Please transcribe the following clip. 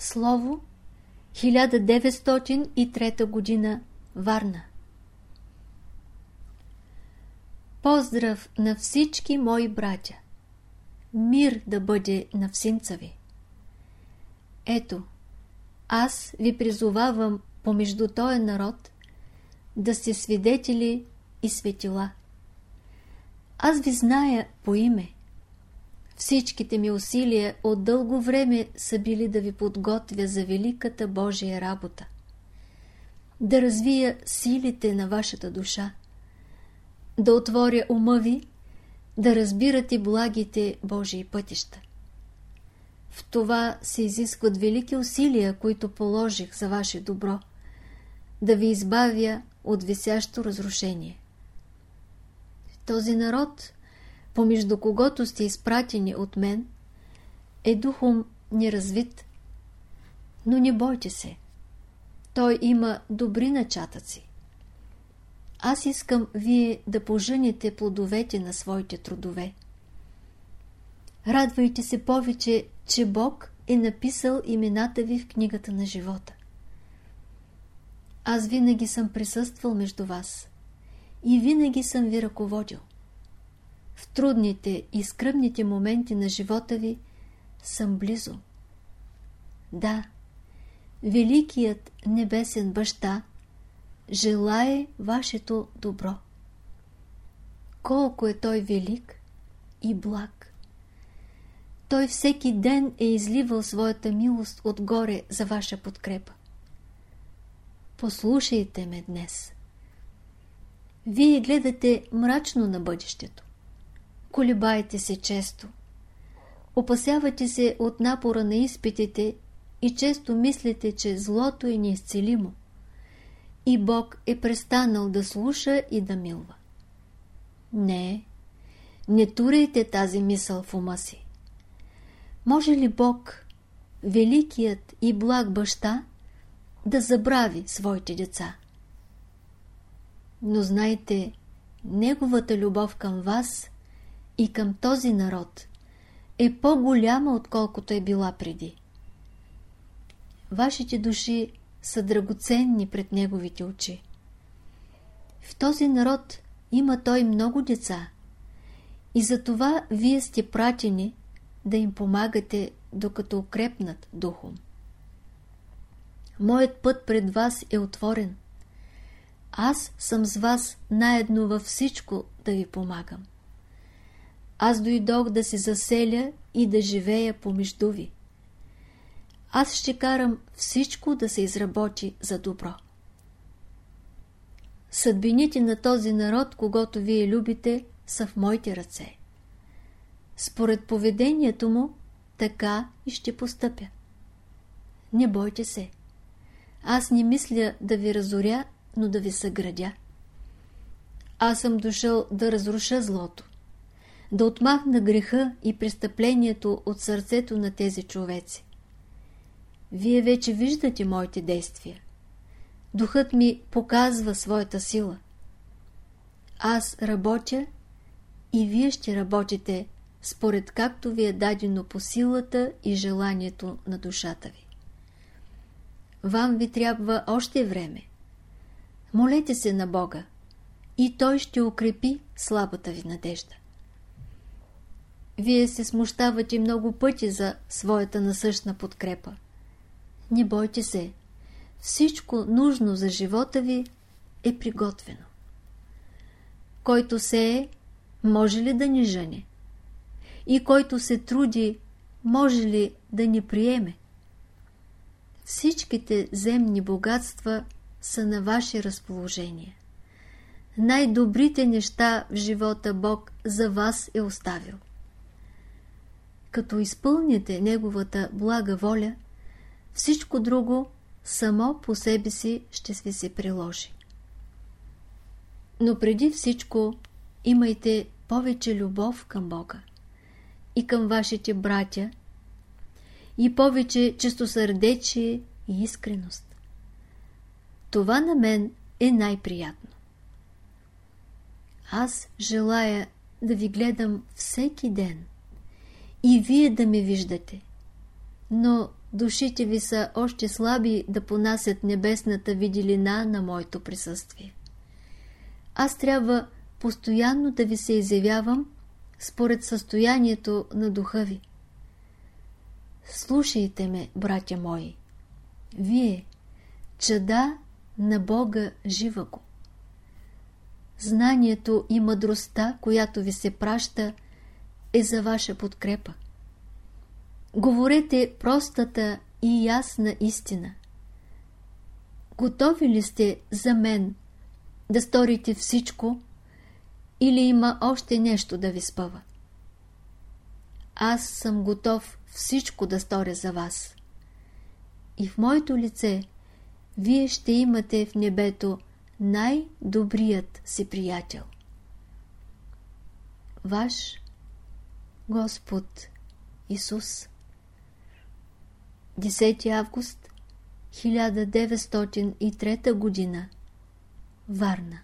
Слово 1903 година Варна Поздрав на всички мои братя! Мир да бъде на всинца ви! Ето, аз ви призовавам помежду този народ да сте свидетели и светила. Аз ви зная по име. Всичките ми усилия от дълго време са били да ви подготвя за великата Божия работа. Да развия силите на вашата душа. Да отворя ума ви, да разбирате благите Божии пътища. В това се изискват велики усилия, които положих за ваше добро, да ви избавя от висящо разрушение. Този народ, помежду когото сте изпратени от мен, е духом неразвит. Но не бойте се. Той има добри начатъци. Аз искам вие да пожените плодовете на своите трудове. Радвайте се повече, че Бог е написал имената ви в книгата на живота. Аз винаги съм присъствал между вас и винаги съм ви ръководил. В трудните и скръбните моменти на живота ви съм близо. Да, Великият Небесен Баща желае вашето добро. Колко е Той велик и благ! Той всеки ден е изливал своята милост отгоре за ваша подкрепа. Послушайте ме днес. Вие гледате мрачно на бъдещето. Колебайте се често. Опасявате се от напора на изпитите и често мислите, че злото е неизцелимо. И Бог е престанал да слуша и да милва. Не, не турайте тази мисъл в ума си. Може ли Бог, великият и благ баща, да забрави своите деца? Но знайте, Неговата любов към вас и към този народ е по-голяма, отколкото е била преди. Вашите души са драгоценни пред Неговите очи. В този народ има той много деца и затова вие сте пратени да им помагате, докато укрепнат духом. Моят път пред вас е отворен. Аз съм с вас наедно във всичко да ви помагам. Аз дойдох да се заселя и да живея помежду ви. Аз ще карам всичко да се изработи за добро. Съдбините на този народ, когато вие любите, са в моите ръце. Според поведението му, така и ще постъпя. Не бойте се. Аз не мисля да ви разоря, но да ви съградя. Аз съм дошъл да разруша злото да отмахна греха и престъплението от сърцето на тези човеци. Вие вече виждате моите действия. Духът ми показва своята сила. Аз работя и вие ще работите според както ви е дадено по силата и желанието на душата ви. Вам ви трябва още време. Молете се на Бога и Той ще укрепи слабата ви надежда. Вие се смущавате много пъти за своята насъщна подкрепа. Не бойте се. Всичко нужно за живота ви е приготвено. Който се е, може ли да ни жени? И който се труди, може ли да ни приеме? Всичките земни богатства са на ваше разположение. Най-добрите неща в живота Бог за вас е оставил като изпълните Неговата блага воля, всичко друго само по себе си ще ви се приложи. Но преди всичко имайте повече любов към Бога и към вашите братя и повече чистосърдечие и искреност. Това на мен е най-приятно. Аз желая да ви гледам всеки ден – и вие да ме виждате. но душите ви са още слаби да понасят небесната виделина на моето присъствие. Аз трябва постоянно да ви се изявявам според състоянието на духа ви. Слушайте ме, братя мои. Вие, чада на Бога живаго. Знанието и мъдростта, която ви се праща, е за ваша подкрепа. Говорете простата и ясна истина. Готови ли сте за мен да сторите всичко или има още нещо да ви спъва? Аз съм готов всичко да сторя за вас. И в моето лице вие ще имате в небето най-добрият си приятел. Ваш Господ Исус. 10 август 1903 година. Варна